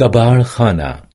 کبار خانه